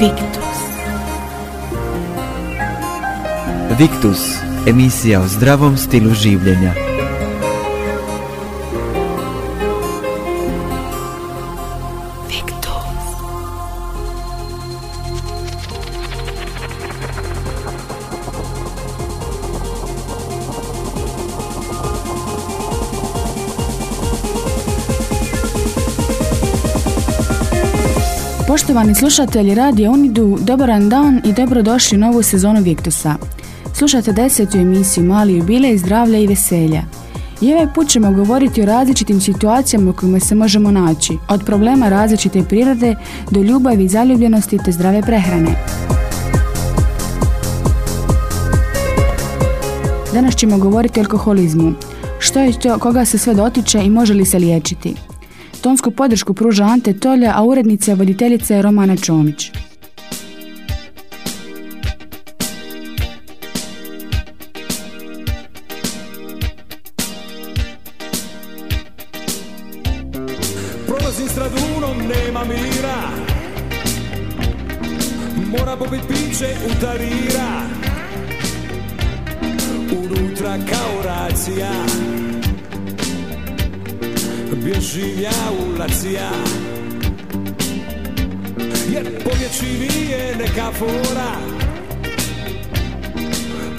Victus. Victus, emisija o zdravom stilu življenja. Poštovani slušatelji Radio Unidu, dobaran dan i dobrodošli u novu sezonu Viktusa. Slušate desetu emisiju Mali jubilej zdravlja i veselja. I ovaj put ćemo govoriti o različitim situacijama u kojima se možemo naći, od problema različite prirode do ljubavi zaljubljenosti te zdrave prehrane. Danas ćemo govoriti o alkoholizmu. Što je to, koga se sve dotiče i može li se liječiti? Tonsku podršku pruža Ante Tolja, a urednica i voditeljica Romana Čomić. Prolazim s radunom, nema mira. Mora popit piće u tarira Unutra kao racija Bježim ja u lacija Jer pobjeći nije neka fora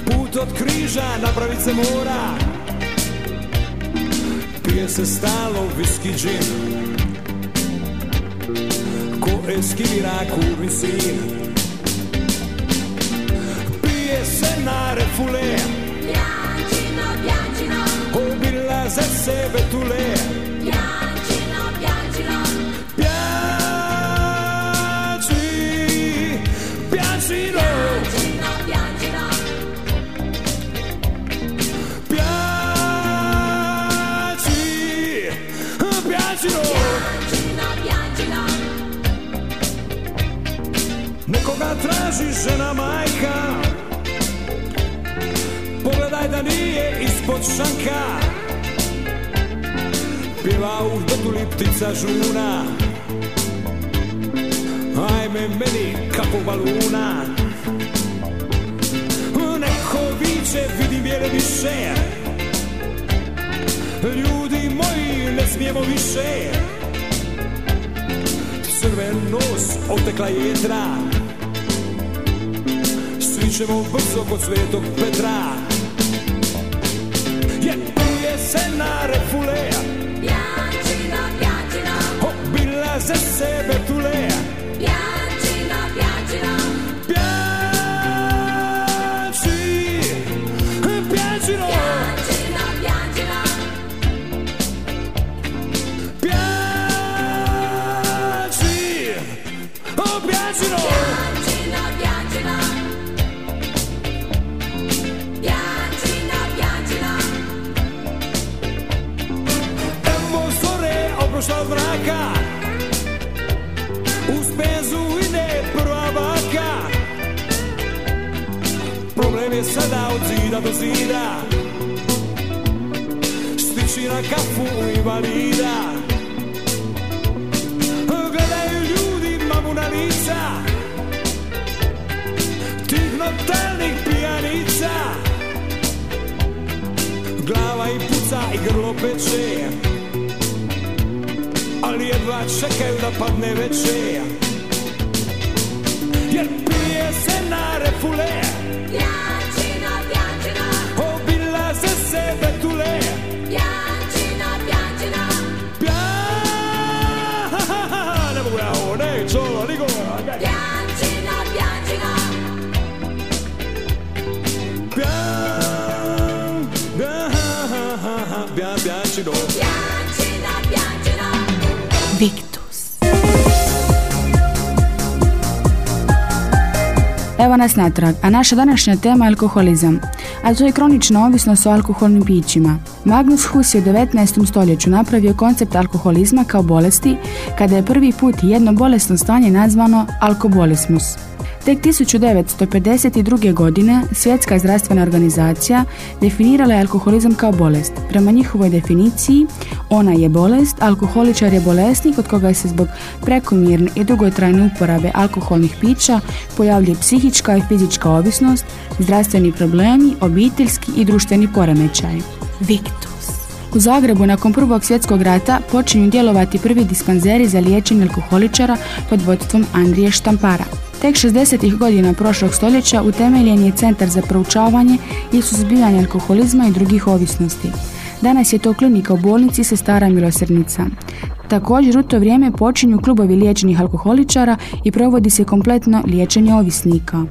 Put od križa napravit se mora. Pije se stalo viski džin Ko eskivira kurvi sin. Pije se na refule. Piancino, piancino, Obilaze se betule piancino, Traži žena majka. Pogledaj da nije ispod šanka. Pjeva u dotuli ptica žuna. Ajme meni kako baluna. Neko viče vidim jer više. Ljudi moji ne smijemo više. Crven nos otekla jedra Svi ćemo brzo kod svetog Petra. Jer pije se zida do zida. Stići na kafu invalida Gledaju ljudi mamu na lica. Tih notelnih pijanica. Glava i puca i grlo peče. Ali jedva čekaju da padne večer Jer pije se na refule. Piancino, Evo nas natrag, a naša današnja tema je alkoholizam, a to je kronična ovisnost o alkoholnim pićima. Magnus Hus je u 19. stoljeću napravio koncept alkoholizma kao bolesti, kada je prvi put jedno bolesno stanje nazvano alkobolismus. Tek 1952. godine Svjetska zdravstvena organizacija definirala je alkoholizam kao bolest. Prema njihovoj definiciji, ona je bolest, alkoholičar je bolesnik od koga se zbog prekomjerne i dugotrajne uporabe alkoholnih pića pojavljuje psihička i fizička ovisnost, zdravstveni problemi, obiteljski i društveni poremećaj. Victus. U Zagrebu nakon Prvog svjetskog rata počinju djelovati prvi dispanzeri za liječenje alkoholičara pod vodstvom Andrije Štampara. Tek 60. godina prošlog stoljeća utemeljen je Centar za proučavanje i suzbijanje alkoholizma i drugih ovisnosti. Danas je to klinika u bolnici se stara milosrdnica. Također u to vrijeme počinju klubovi liječenih alkoholičara i provodi se kompletno liječenje ovisnika.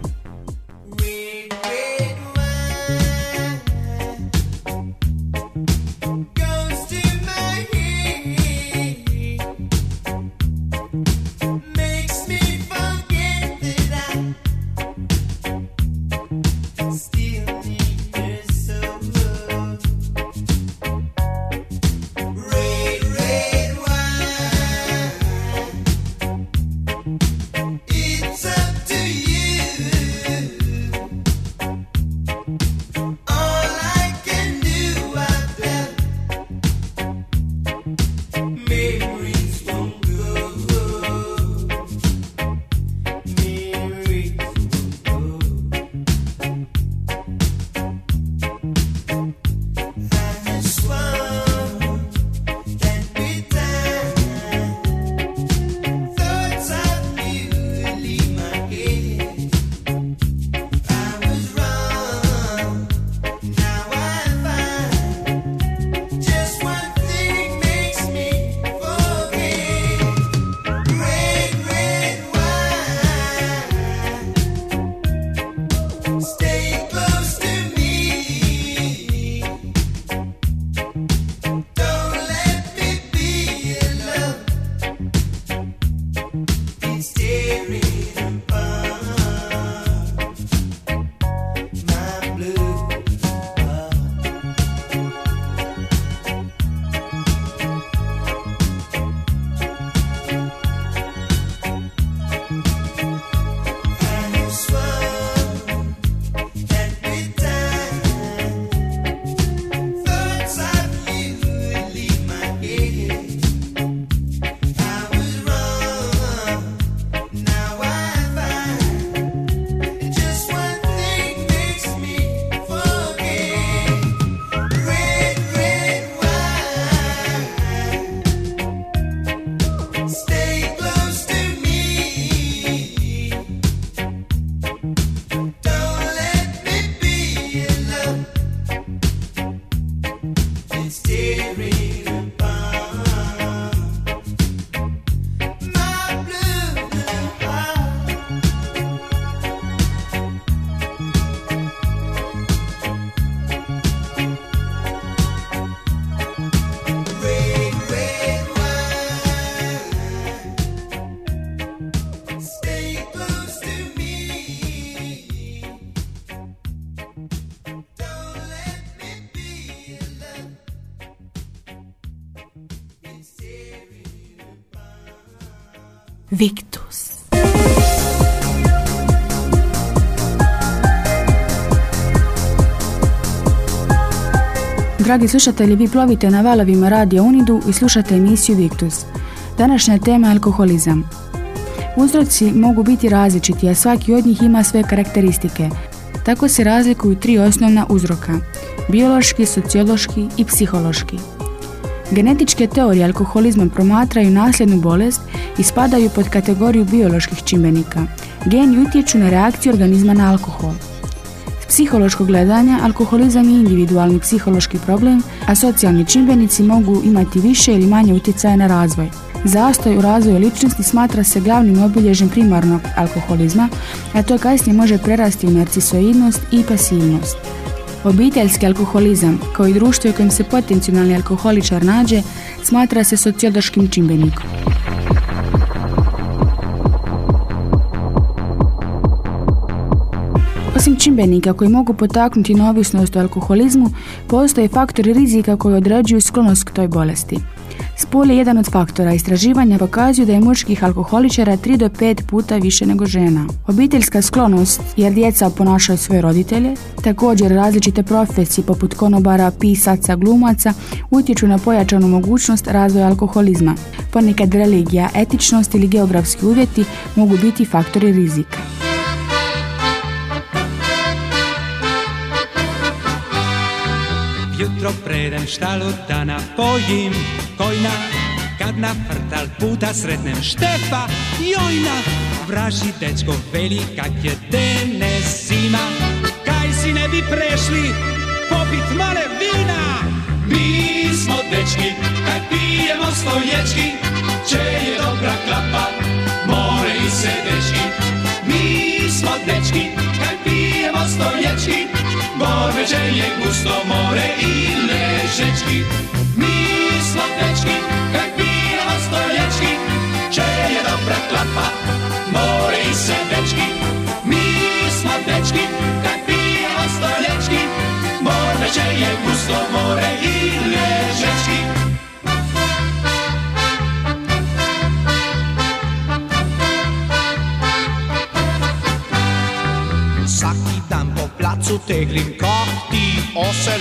steering. Dragi slušatelji, vi plovite na valovima Radio Unidu i slušate emisiju Victus. Današnja tema je alkoholizam. Uzroci mogu biti različiti, a svaki od njih ima sve karakteristike. Tako se razlikuju tri osnovna uzroka. Biološki, sociološki i psihološki. Genetičke teorije alkoholizma promatraju nasljednu bolest i spadaju pod kategoriju bioloških čimbenika. Geni utječu na reakciju organizma na alkohol. Psihološkog gledanja alkoholizam je individualni psihološki problem, a socijalni čimbenici mogu imati više ili manje utjecaja na razvoj. Zastoj u razvoju ličnosti smatra se glavnim obilježjem primarnog alkoholizma, a to kasnije može prerasti u narcisoidnost i pasivnost. Obiteljski alkoholizam, kao i društvo u kojem se potencijalni alkoholičar nađe, smatra se sociološkim čimbenikom. Čimbenika koji mogu potaknuti na ovisnost o alkoholizmu, postoje faktori rizika koji određuju sklonost k toj bolesti. Spol je jedan od faktora. Istraživanja pokazuju da je muških alkoholičara 3 do 5 puta više nego žena. Obiteljska sklonost, jer djeca oponašaju svoje roditelje, također različite profesije poput konobara, pisaca, glumaca, utječu na pojačanu mogućnost razvoja alkoholizma. Ponekad religija, etičnost ili geografski uvjeti mogu biti faktori rizika. Jutro predem štalu da napojim kojna. Kad na frtal puta sretnem Štefa jojna Vraži dečko veli kak je denes zima Kaj si ne bi prešli popit male vina? Mi smo dečki, kaj pijemo stoječki Če je dobra klapa, more i se gusto more i ležečki Mi smo dečki, kaj pijemo stoječki Če je dobra klapa, more i se dečki Mi smo dečki, kaj pijemo stoječki Borbeđe je gusto more i ležečki teglim osel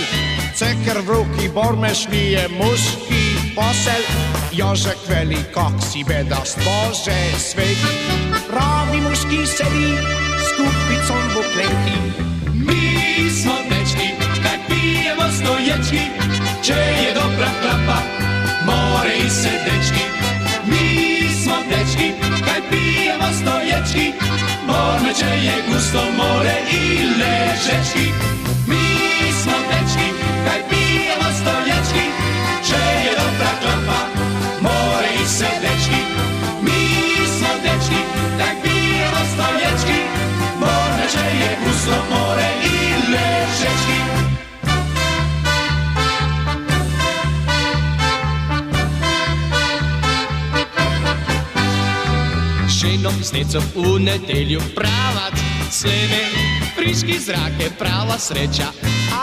Ceker v ruki bormeš mi je muški posel. Jožek veli kak si bedast Bože sveti. Pravi muški sedi s kupicom v kleti. Mi smo dečki, kaj pijemo stoječki. Če je dobra klapa, more i se dečki Mi smo dečki, kaj pijemo stoječki. Bormeće je gusto more i ležečki gusto more i ležečki Ženom s djecom u nedelju pravac sleme Friški zrak je prava sreća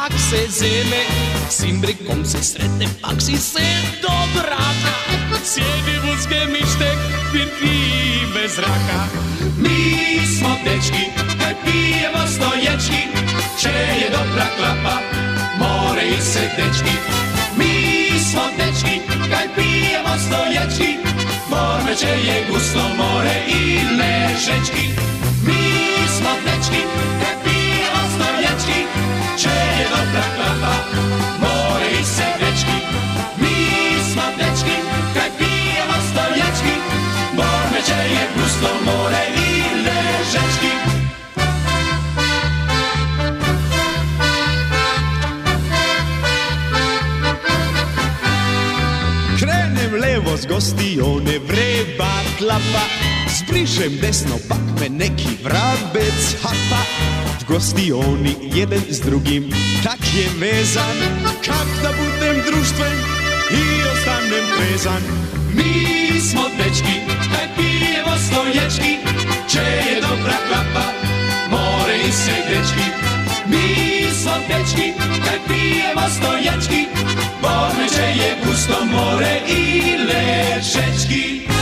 Ak se zeme. S imbrikom se sretne Pak si se do Sjedi vucke mištek Pir pive zraka Mi smo dečki, kaj pijemo stoječki Če je dobra klapa, more i se dečki. Mi smo dečki, kaj pijemo stoječki Bormeće je gusto more i ležečki gostione vreba klapa Zbrišem desno pak me neki vrabec hapa. V gostioni jeden s drugim tak je vezan. Kak da budem društven i ostanem trezan. Mi smo dečki, kaj pijemo stoječki Če je dobra smo dečki, kaj pijemo stoječki Bormeće je gusto more i ležečki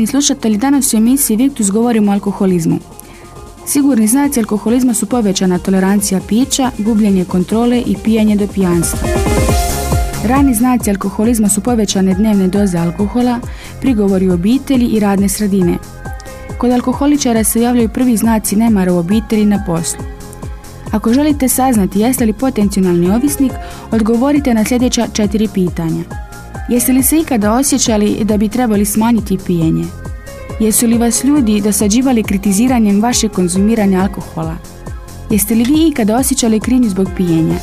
Cijenjeni slušatelji, danas u emisiji Victus govorimo o alkoholizmu. Sigurni znaci alkoholizma su povećana tolerancija pića, gubljenje kontrole i pijanje do pijanstva. Rani znaci alkoholizma su povećane dnevne doze alkohola, prigovori u obitelji i radne sredine. Kod alkoholičara se javljaju prvi znaci nemara u obitelji na poslu. Ako želite saznati jeste li potencijalni ovisnik, odgovorite na sljedeća četiri pitanja. Jeste li se ikada osjećali da bi trebali smanjiti pijenje? Jesu li vas ljudi dosađivali kritiziranjem vašeg konzumiranja alkohola? Jeste li vi ikada osjećali krivnju zbog pijenja?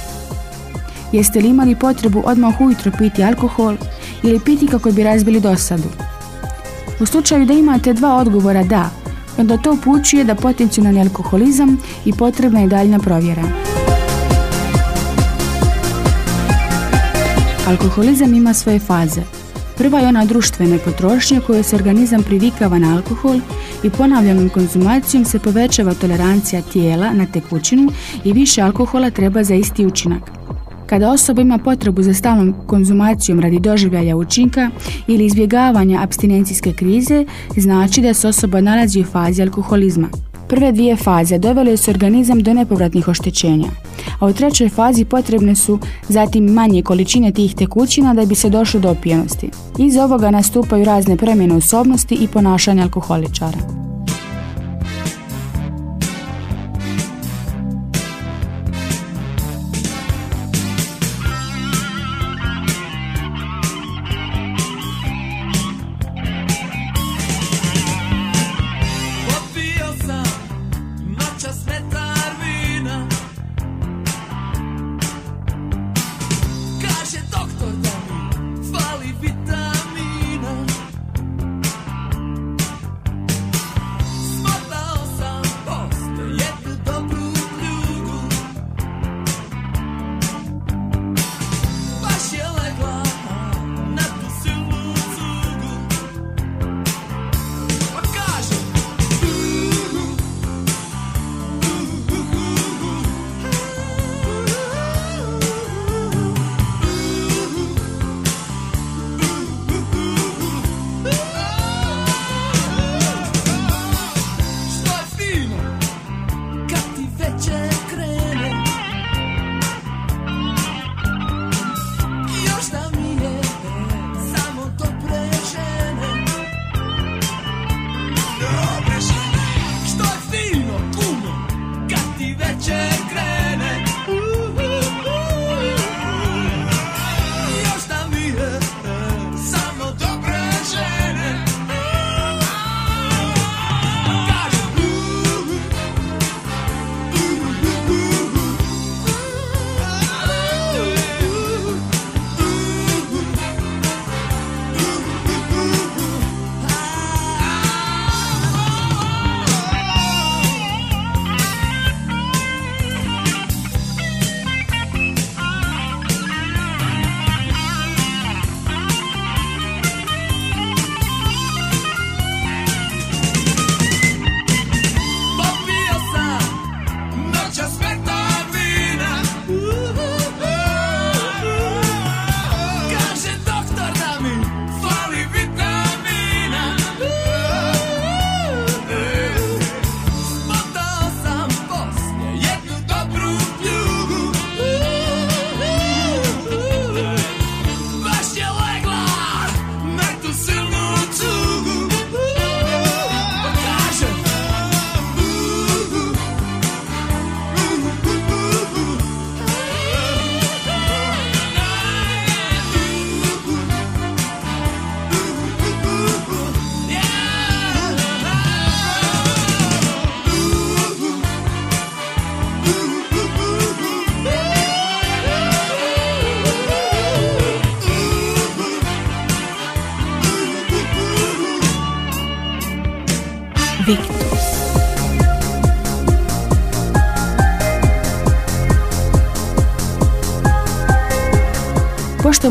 Jeste li imali potrebu odmah ujutro piti alkohol ili piti kako bi razbili dosadu? U slučaju da imate dva odgovora da, onda to upućuje da potencijalni alkoholizam i potrebna je daljna provjera. Alkoholizam ima svoje faze. Prva je ona društvene potrošnje kojoj se organizam privikava na alkohol i ponavljanom konzumacijom se povećava tolerancija tijela na tekućinu i više alkohola treba za isti učinak. Kada osoba ima potrebu za stalnom konzumacijom radi doživljaja učinka ili izbjegavanja abstinencijske krize, znači da se osoba nalazi u fazi alkoholizma. Prve dvije faze dovele su organizam do nepovratnih oštećenja, a u trećoj fazi potrebne su zatim manje količine tih tekućina da bi se došlo do opijenosti. Iz ovoga nastupaju razne promjene osobnosti i ponašanja alkoholičara.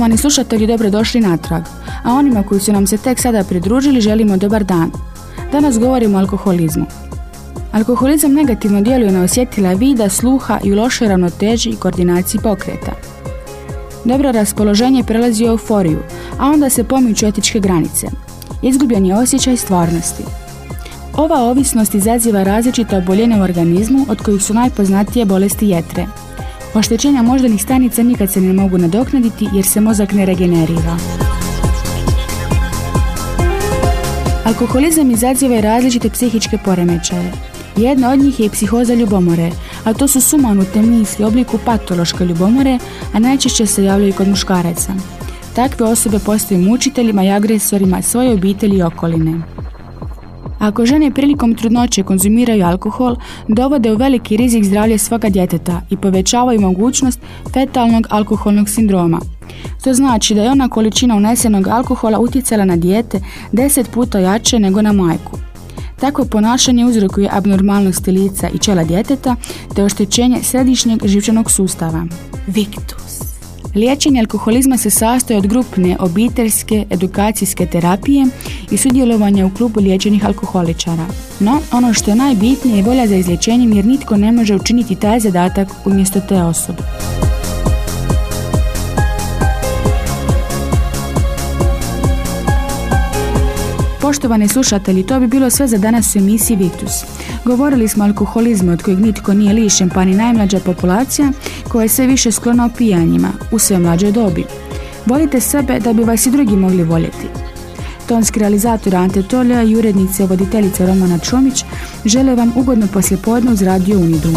Poštovani slušatelji, dobrodošli natrag, a onima koji su nam se tek sada pridružili želimo dobar dan. Danas govorimo o alkoholizmu. Alkoholizam negativno djeluje na osjetila vida, sluha i u lošoj ravnoteži i koordinaciji pokreta. Dobro raspoloženje prelazi u euforiju, a onda se pomiču etičke granice. Izgubljen je osjećaj stvarnosti. Ova ovisnost izaziva različite oboljenja u organizmu, od kojih su najpoznatije bolesti jetre. Oštećenja moždanih stanica nikad se ne mogu nadoknaditi jer se mozak ne regenerira. Alkoholizam izaziva i različite psihičke poremećaje. Jedna od njih je i psihoza ljubomore, a to su sumanute misli obliku patološke ljubomore, a najčešće se javljaju kod muškaraca. Takve osobe postaju mučiteljima i agresorima svoje obitelji i okoline. Ako žene prilikom trudnoće konzumiraju alkohol, dovode u veliki rizik zdravlje svoga djeteta i povećavaju mogućnost fetalnog alkoholnog sindroma. To znači da je ona količina unesenog alkohola utjecala na dijete 10 puta jače nego na majku. Takvo ponašanje uzrokuje abnormalnosti lica i čela djeteta te oštećenje središnjeg živčanog sustava. Victus. Liječenje alkoholizma se sastoji od grupne obiteljske edukacijske terapije i sudjelovanja u klubu liječenih alkoholičara. No, ono što je najbitnije je volja za izlječenjem jer nitko ne može učiniti taj zadatak umjesto te osobe. Poštovani slušatelji, to bi bilo sve za danas u emisiji Victus. Govorili smo o alkoholizmu od kojeg nitko nije lišen, pa ni najmlađa populacija koja je sve više sklona opijanjima u sve mlađoj dobi. Volite sebe da bi vas i drugi mogli voljeti. Tonski realizator Ante Tolja i urednice voditeljica Romana Čomić žele vam ugodno poslijepodne uz Radio Unidu.